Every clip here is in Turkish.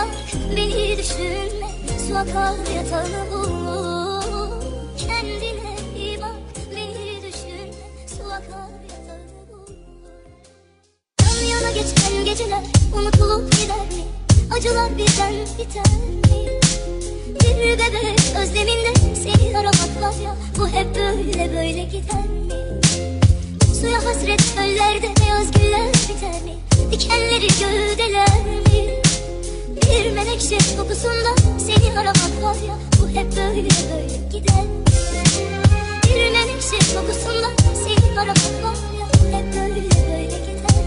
bak beni düşünme Su akar yatağını bul Kendine iyi bak beni düşünme Su akar yatağını bul Yan yana geçen geceler unutulup gider mi? Acılar birden biter mi? Bir bebek özleminde seni aramak var ya Bu hep böyle böyle gider mi? Suya hasret çöllerde beyaz güller biter mi? Dikenleri gövdeler? Bir menekşe kokusunda seni aramak var ya Bu hep böyle böyle gider? Bir menekşe kokusunda seni aramak var ya Bu hep böyle böyle gider?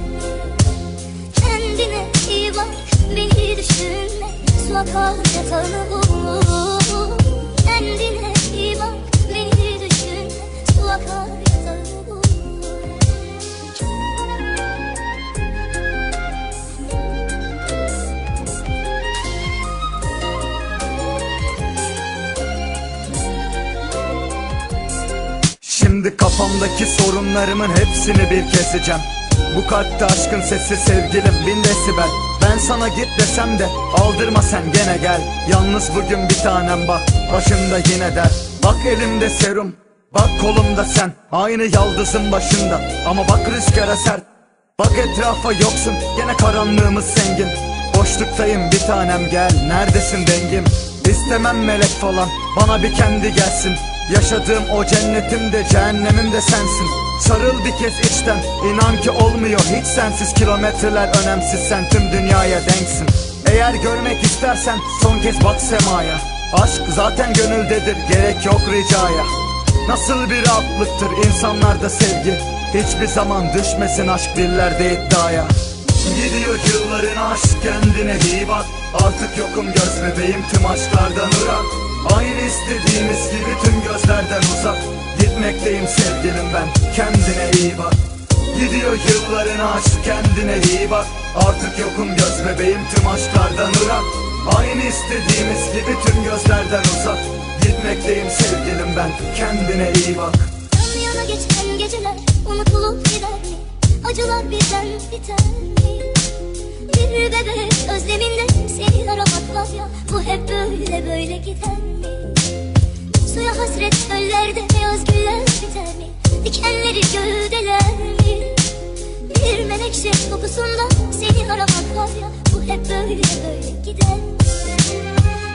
Kendine iyi bak beni düşünme Su akar yatağını bul Şimdi kafamdaki sorunlarımın hepsini bir keseceğim. Bu kalpte aşkın sesi sevgilim bin desibel. Ben sana git desem de aldırma sen gene gel. Yalnız bugün bir tanem bak başımda yine der. Bak elimde serum bak kolumda sen. Aynı yaldızın başında ama bak rüzgara sert Bak etrafa yoksun gene karanlığımız zengin. Boşluktayım bir tanem gel. Neredesin dengim? İstemem melek falan bana bir kendi gelsin Yaşadığım o cennetim de cehennemim de sensin. Sarıl bir kez içten inan ki olmuyor hiç sensiz. Kilometreler önemsiz sen tüm dünyaya denksin. Eğer görmek istersen son kez bak semaya. Aşk zaten gönüldedir gerek yok ricaya. Nasıl bir rahatlıktır insanlarda sevgi. Hiçbir zaman düşmesin aşk dillerde iddiaya. Gidiyor yılların aşk kendine iyi bak. Artık yokum göz bebeğim tüm aşklardan ırak Aynı istediğimiz gibi tüm gözlerden uzak. Gitmekteyim sevgilim ben kendine iyi bak. Gidiyor yılların aşk kendine iyi bak. Artık yokum göz bebeğim tüm aşklardan ırak. Aynı istediğimiz gibi tüm gözlerden uzak. Gitmekteyim sevgilim ben kendine iyi bak. Yan yana geçen geceler unutulup gider. Mi? Acılar birden biter. Mi? Bir bebek özleminde seni aramak var ya Böyle böyle böyle gider mi? Suya hasret göllerde beyaz güller biter mi? Dikenleri gövdeler mi? Bir menekşe kokusunda seni aramak var ya Bu hep böyle böyle gider mi?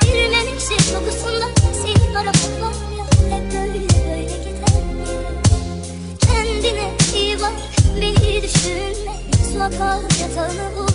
Bir menekşe kokusunda seni aramak var ya hep böyle böyle gider mi? Kendine iyi bak beni düşünme Su akar yatağını vur